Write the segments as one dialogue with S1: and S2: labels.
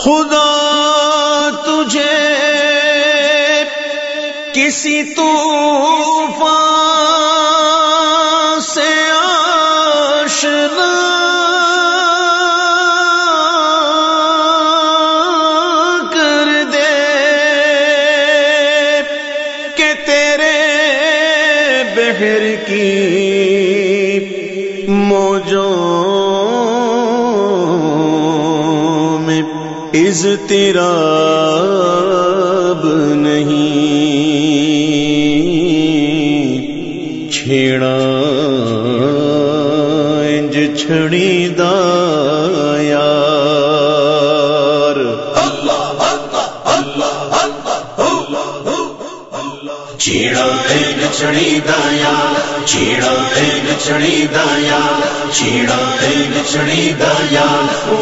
S1: خدا تجھے کسی طوفان سے آشنا کر دے کہ تیرے بہر کی موجوں تیز تیرا
S2: چیڑا ہے چیڑا ہے نچڑی دایا چیڑا ہے نچڑی دایا۔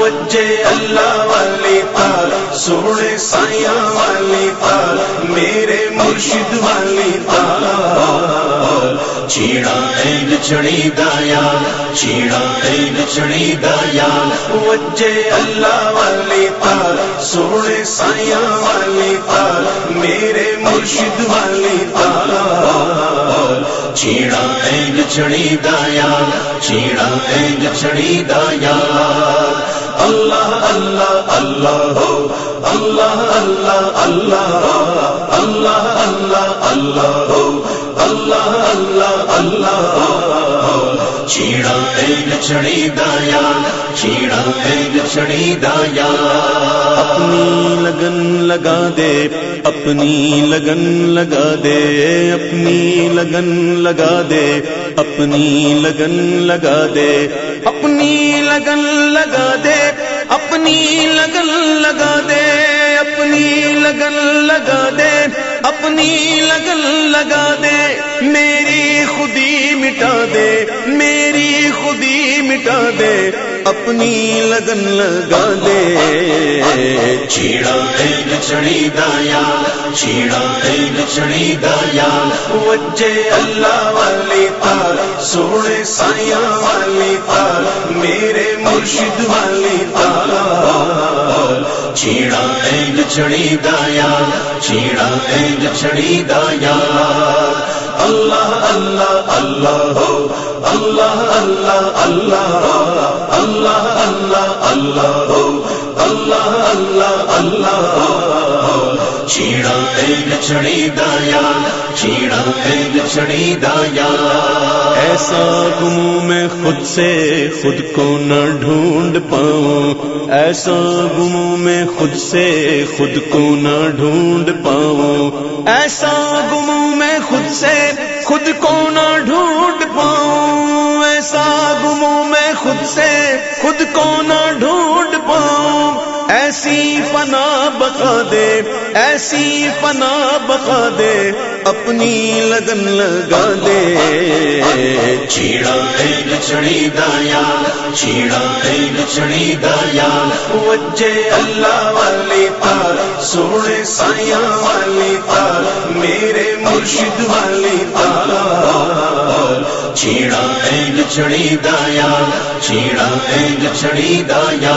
S1: وجے اللہ والے پال سونے سایہ والے پال میرے مرشد والے پال
S2: چیڑا ہے نچڑی دایا چیڑا ہے نچڑی دایا۔
S1: وجے اللہ والے پال سونے سایہ والے پال میرے مرشد والے
S2: چیڑا اینگ چھڑی دایا چیڑا اینگ چھڑی دایا
S1: اللہ اللہ اللہ ہو، اللہ اللہ اللہ اللہ اللہ اللہ ہو، اللہ اللہ اللہ
S2: چیڑا ایک چڑی دایا چیڑا ایک چڑی دایا۔
S1: اپنی لگن لگا دے، اپنی لگن لگا دے، اپنی لگن لگا دے، اپنی لگن لگا دے۔ اپنی لگن لگا دے، اپنی لگن لگا دے، اپنی لگن لگا دے۔ اپنی لگن لگا دے میری خودی مٹا دے میری خودی مٹا دے۔ اپنی لگن لگا دے۔
S2: چیڑا
S1: ہے اللہ والے تار سونے سایہ والے تار میرے مرشد والی تار
S2: چیڑا ہے چڑی دایا چیڑا ہے بچڑی دایا
S1: اللہ اللہ اللہ ہو. اللہ اللہ اللہ اللہ اللہ اللہ ہو. اللہ اللہ اللہ
S2: چیڑا ایک چڑی دایا چیڑا ایک چڑی دایا
S1: ایسا گموں میں خود سے خود کو نہ ڈھونڈ پاؤں ایسا گموں میں خود سے خود کو نہ ڈھونڈ پاؤں ایسا گموں میں خود سے خود کو نہ ڈھونڈ پاؤں ایسا گموں میں خود سے خود کو نہ ڈھونڈ ایسی فنا بقا دے، ایسی فنا بقا دے، اپنی لگن لگا دے۔
S2: چیڑا ہے چھڑی دایا چیڑا ہے چھڑی دایا
S1: وجے اللہ تار سونے سایہ والے تار میرے مرشد والی تار
S2: چیڑا ہے دایا چیڑا ہے بچھڑی دایا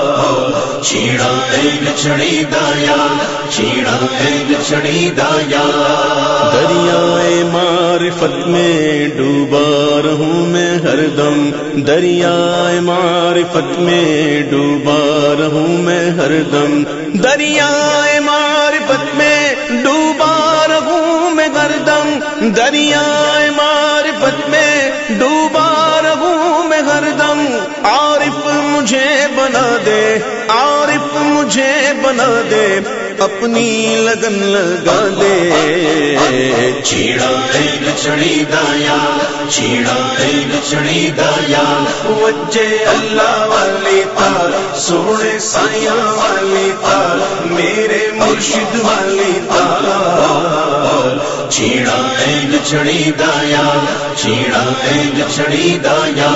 S2: چیڑا ایک دایا، چیڑا ایک چڑی دایا۔
S1: دریائے معرفت میں ڈوبا رہوں میں ہر دم۔ دریائے معرفت میں ڈوبا رہوں میں ہر دم۔ دریائے معرفت میں ڈوبا رہوں میں ہر دم۔ دریائے عارف مجھے بنا دے اپنی لگن لگا دے۔
S2: چیڑا بچڑی دایا چیڑا بچڑی دایا۔
S1: وجے اللہ والی تار سونے سائیا والی تار میرے مرشد والی تار
S2: چیڑا چھڑی دایا چیڑا چھڑی دایا۔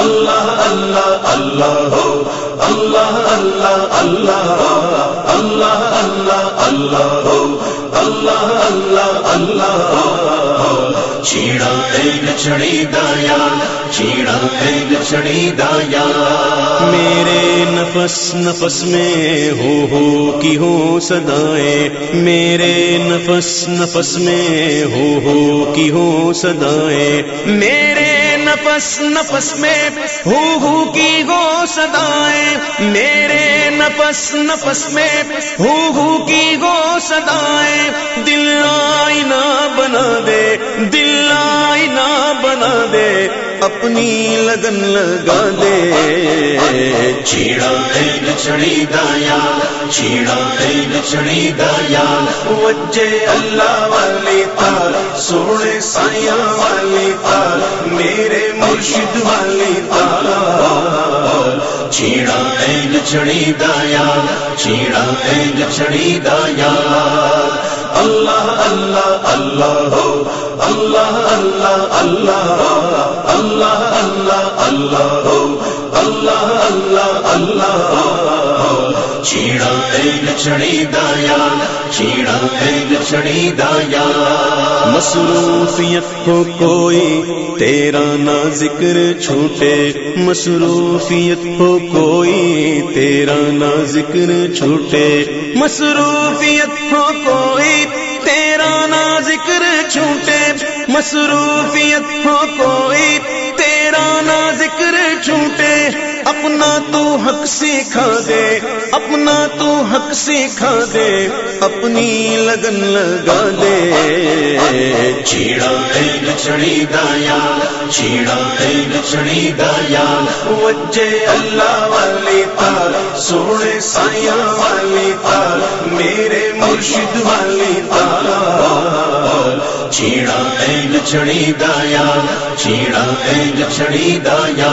S1: اللہ اللہ اللہ ہو. اللہ اللہ اللہ اللہ اللہ اللہ ہو. اللہ اللہ اللہ
S2: چیڑا ایک چڑی دایا چیڑا ایک چڑی دایا
S1: میرے نفس نفس میں ہو ہو کی ہو سدائیں میرے نفس نفس میں ہو ہو کی ہو سدائیں میرے نفس نفس میں ہو ہو کی گو سدائیں میرے نفس نفس میں ہو ہو کی گو سدائیں دل آئینہ بنا دے، دل آئینہ بنا دے۔ اپنی لگن لگا دے۔
S2: چیڑا چڑی دایا چیڑا دایا
S1: وجے اللہ تار سونے سائیاں والی تار میرے مرشد والی تار
S2: چیڑا چڑی دایا چیڑا چڑی دایا
S1: اللہ اللہ اللہ ہو. اللہ اللہ اللہ اللہ اللہ اللہ اللہ اللہ اللہ
S2: چیڑا ایک دایا چیڑا ایک دایا.
S1: مصروفیت کو کوئی تیرا نہ ذکر چھوٹے. مصروفیت کو کوئی تیرا نہ ذکر چھوٹے. مصروفیت کو کوئی مصروفیت ہو کوئی تیرا نہ ذکر چھوٹے اپنا تو حق سکھا دے اپنا تو حق سکھا دے اپنی لگن لگا دے۔
S2: چیڑا ایک چڑی دایا چیڑا ایک چڑی دایا
S1: وجے اللہ تار سونے سائیاں والی تار میرے مرشد والی تار
S2: چیڑا چڑی دایا چیڑا ایک چڑی دایا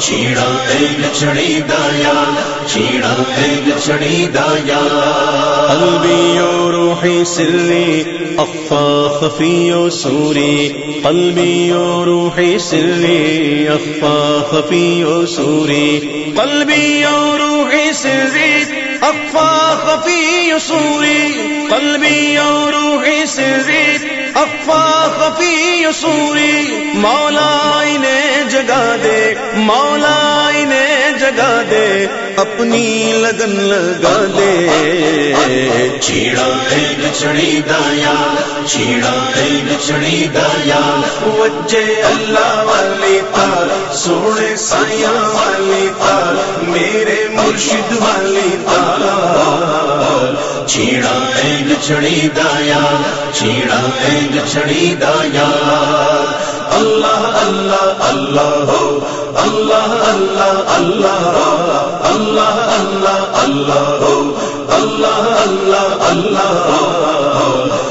S2: چیڑا ایک چڑی دایا چیڑا ایک چڑی دایا
S1: قلبی و روحی سری اخفا خفی و سوری۔ قلبی و روحی سری اخفا خفی و سوری۔ قلبی و روحی سری اخفا خفی و سوری۔ قلبی و روحی سری خفی سوری مولا انہیں جگا دے مولا انہیں جگا دے اپنی لگن لگا دے۔
S2: چیڑا ایک چڑی دایا چیڑا ایک چڑی دایا
S1: وجے اللہ والی تار سونے سائیاں والی تار میرے مرشد والی تار
S2: چیڑا ایک چڑی دایا چیڑا دل چھڑی دا یار۔
S1: اللہ اللہ اللہ ہو۔ اللہ اللہ اللہ اللہ اللہ اللہ ہو۔ اللہ اللہ اللہ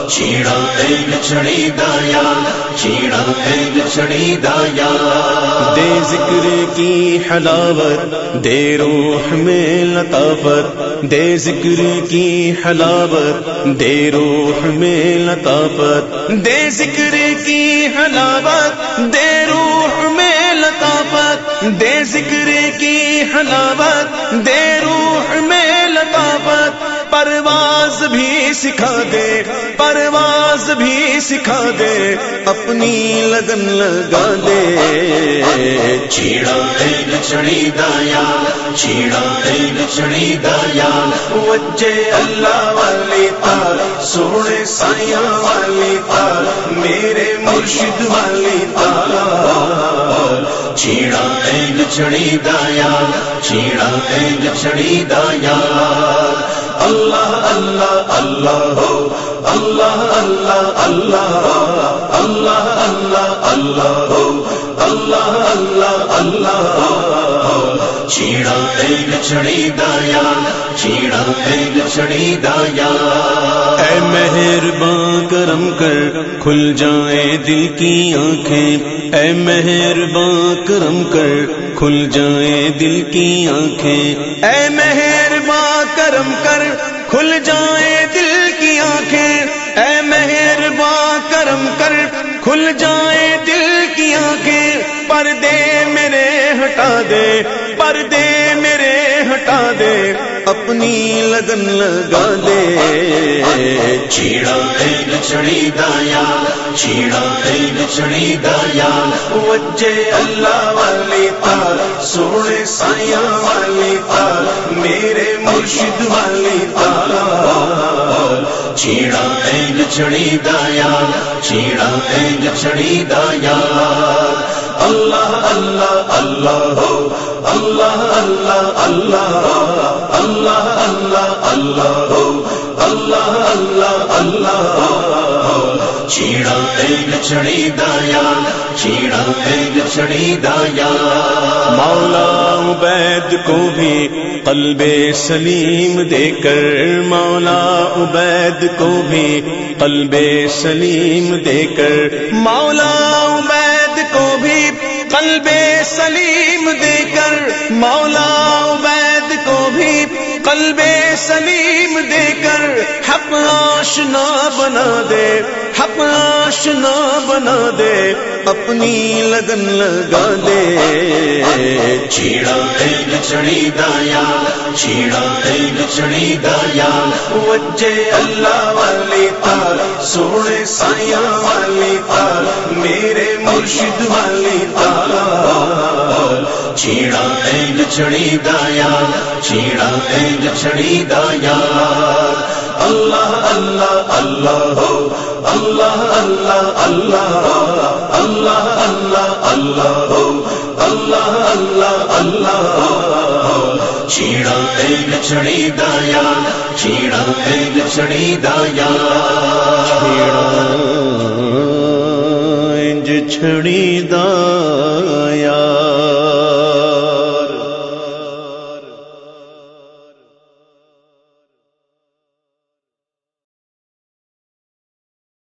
S2: چیڑا ایک چڑی دایا چیڑا ایک چڑی دایا
S1: دے ذکر کی حلاوت، دے روح میں لطافت۔ دے ذکر کی حلاوت، دے روح میں لطافت۔ دے ذکر کی حلاوت، دے روح میں لطافت۔ دے ذکر کی حلاوت، دے روح میں لطافت۔ پرواز بھی سکھا دے پرواز بھی سکھا دے اپنی لگن لگا دے۔
S2: چیڑا ایک چڑی دایا چیڑا ایک چڑی دایا۔
S1: وجے اللہ والی تار سونے سائیاں والی تار میرے مرشد والی تار
S2: چیڑا ایک چڑی دایا چیڑا ایک چڑی دایا۔
S1: اللہ اللہ اللہ ہو. اللہ اللہ اللہ اللہ اللہ اللہ ہو. اللہ اللہ اللہ
S2: چیڑا ایک چڑی دایا، چیڑا ایک چڑی دایا.
S1: اے مہربان کرم کر، کھل جائیں دل کی آنکھیں. اے مہربان کرم کر، کھل جائیں دل کی آنکھیں. اے مہربان کرم کر کھل جائیں دل کی آنکھیں۔ اے مہربان کرم کر کھل جائیں دل کی آنکھیں۔ پردے میرے ہٹا دے پردے میرے ہٹا دے۔ اپنی لگن لگا دے۔
S2: چیڑا ایک چڑی دایا چیڑا ایک چڑی دایا
S1: وجے اللہ والی تار سونے سائیا والی تار میرے مرشد والی تار
S2: چیڑا ایک چڑی دایا چیڑا ایک چڑی دایا
S1: اللہ اللہ اللہ ہو، اللہ اللہ اللہ اللہ اللہ اللہ ہو، اللہ اللہ اللہ
S2: چیڑا ایک چڑی دایا چیڑا ایک چڑی دایا
S1: مولا عبید کو بھی قلب سلیم دے کر، مولا عبید کو بھی قلب سلیم دے کر۔ مولا عبید کو بھی قلب سلیم سلیم دے کر حق آشنا بنا دے حق آشنا بنا دے اپنی لگن لگا دے۔
S2: چیڑا ایک چڑی دایا چیڑا ایک چڑی دایا
S1: وجے اللہ والی تار سونے سائیا والی تار میرے مرشد والی تار
S2: چیڑا ایک چڑی دایا چیڑا ایک چڑی دایا
S1: اللہ اللہ اللہ ہو، اللہ اللہ اللہ اللہ اللہ اللہ ہو، اللہ اللہ اللہ
S2: چیڑا ایک چڑی دایا چیڑا ایک چڑی دایا
S1: انج چھڑی دایا